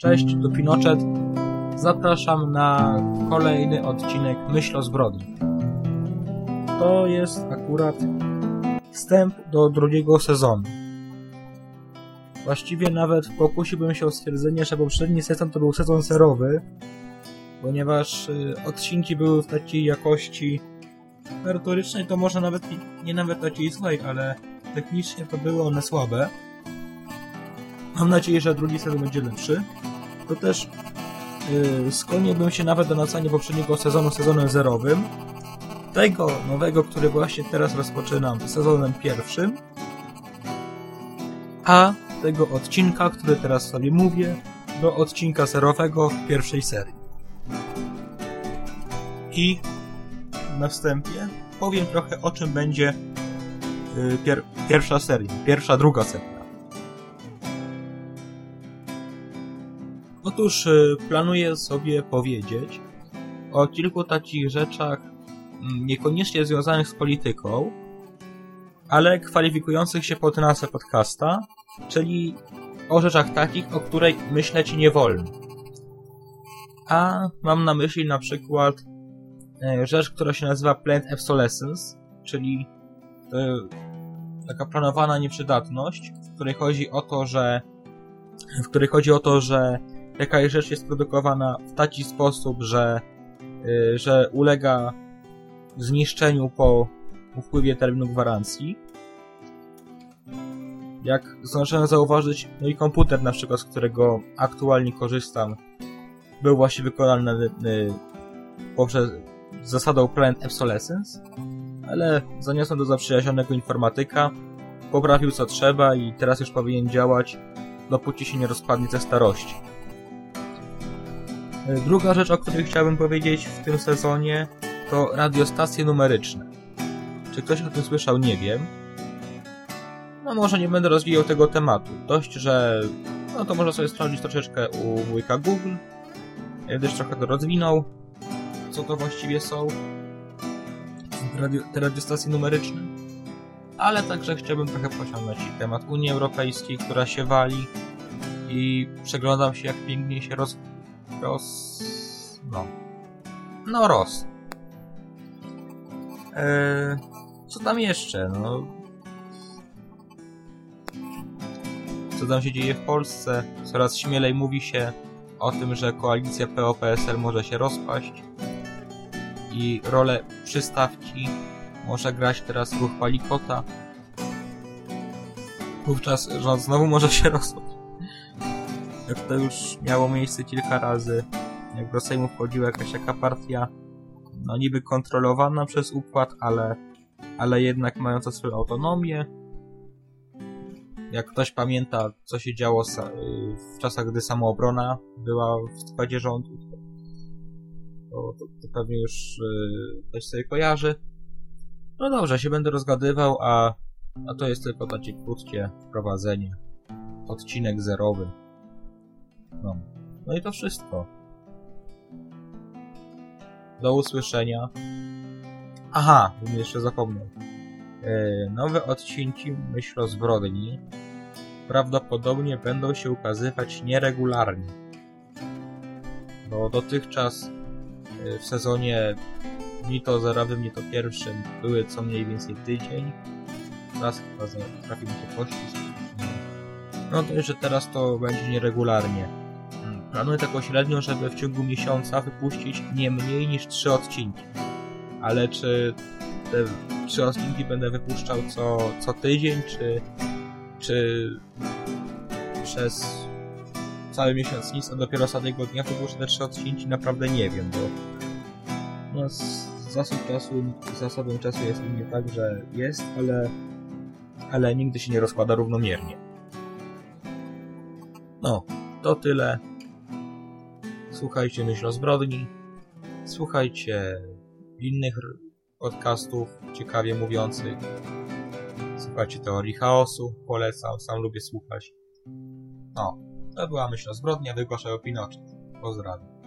Cześć, tu Pinochet. Zapraszam na kolejny odcinek Myśl o zbrodni. To jest akurat wstęp do drugiego sezonu. Właściwie nawet pokusiłbym się o stwierdzenie, że poprzedni sezon to był sezon serowy, ponieważ y, odcinki były w takiej jakości merytorycznej, to może nawet nie nawet takiej złej, ale technicznie to były one słabe. Mam nadzieję, że drugi sezon będzie lepszy. To też yy, skłoniłbym się nawet do nacania poprzedniego sezonu sezonem zerowym. Tego nowego, który właśnie teraz rozpoczynam sezonem pierwszym. A tego odcinka, który teraz sobie mówię, do odcinka serowego w pierwszej serii. I na wstępie powiem trochę o czym będzie yy, pier pierwsza seria, pierwsza, druga seria. Otóż y, planuję sobie powiedzieć o kilku takich rzeczach mm, niekoniecznie związanych z polityką, ale kwalifikujących się pod nazwę podcasta, czyli o rzeczach takich, o której myśleć nie wolno. A mam na myśli na przykład e, rzecz, która się nazywa Planned Obsolescence, czyli e, taka planowana nieprzydatność, w której chodzi o to, że w której chodzi o to, że jakaś rzecz jest produkowana w taki sposób, że, yy, że ulega zniszczeniu po upływie terminu gwarancji. Jak zdążyłem zauważyć, no i komputer na przykład, z którego aktualnie korzystam, był właśnie wykonany yy, poprzez zasadą Planned Obsolescence, ale zaniosłem do zaprzyjaźnionego informatyka, poprawił co trzeba i teraz już powinien działać, dopóki się nie rozpadnie ze starości. Druga rzecz, o której chciałbym powiedzieć w tym sezonie, to radiostacje numeryczne. Czy ktoś o tym słyszał, nie wiem. No może nie będę rozwijał tego tematu. Dość, że no to można sobie sprawdzić troszeczkę u wujka Google. Ja też trochę to rozwinął, co to właściwie są radio, te radiostacje numeryczne. Ale także chciałbym trochę pociągnąć temat Unii Europejskiej, która się wali i przeglądam się, jak pięknie się roz. No. No, Ross. Eee, co tam jeszcze? No... Co tam się dzieje w Polsce? Coraz śmielej mówi się o tym, że koalicja PO-PSL może się rozpaść i rolę przystawki może grać teraz ruch Palikota. Wówczas rząd znowu może się rozpaść jak to już miało miejsce kilka razy, jak do Sejmu wchodziła jakaś taka partia, no niby kontrolowana przez układ, ale, ale jednak mająca swoją autonomię. Jak ktoś pamięta, co się działo w czasach, gdy samoobrona była w składzie rządu, to, to, to pewnie już yy, ktoś sobie kojarzy. No dobrze, się będę rozgadywał, a, a to jest tylko takie krótkie wprowadzenie. Odcinek zerowy. No. no i to wszystko. Do usłyszenia. Aha, bym jeszcze zapomniał. E, nowe odcinki Myśl o zbrodni prawdopodobnie będą się ukazywać nieregularnie. Bo dotychczas e, w sezonie ni to zerowym, ni to pierwszym były co mniej więcej tydzień. Raz chyba trafił mi się pościsk. No to że teraz to będzie nieregularnie. Planuję taką średnią, żeby w ciągu miesiąca wypuścić nie mniej niż 3 odcinki. Ale czy te 3 odcinki będę wypuszczał co, co tydzień, czy, czy przez cały miesiąc nic, a dopiero ostatniego dnia wypuszczę te 3 odcinki, naprawdę nie wiem, bo no, zasób czasu, zasobem czasu jest u mnie tak, że jest, ale, ale nigdy się nie rozkłada równomiernie. No, to tyle. Słuchajcie Myśl Zbrodni. Słuchajcie innych podcastów ciekawie mówiących. Słuchajcie teorii chaosu. Polecam, sam lubię słuchać. No, to była Myśl o Zbrodni, a wygłaszał Pinochet. Pozdrawiam.